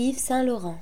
Yves Saint Laurent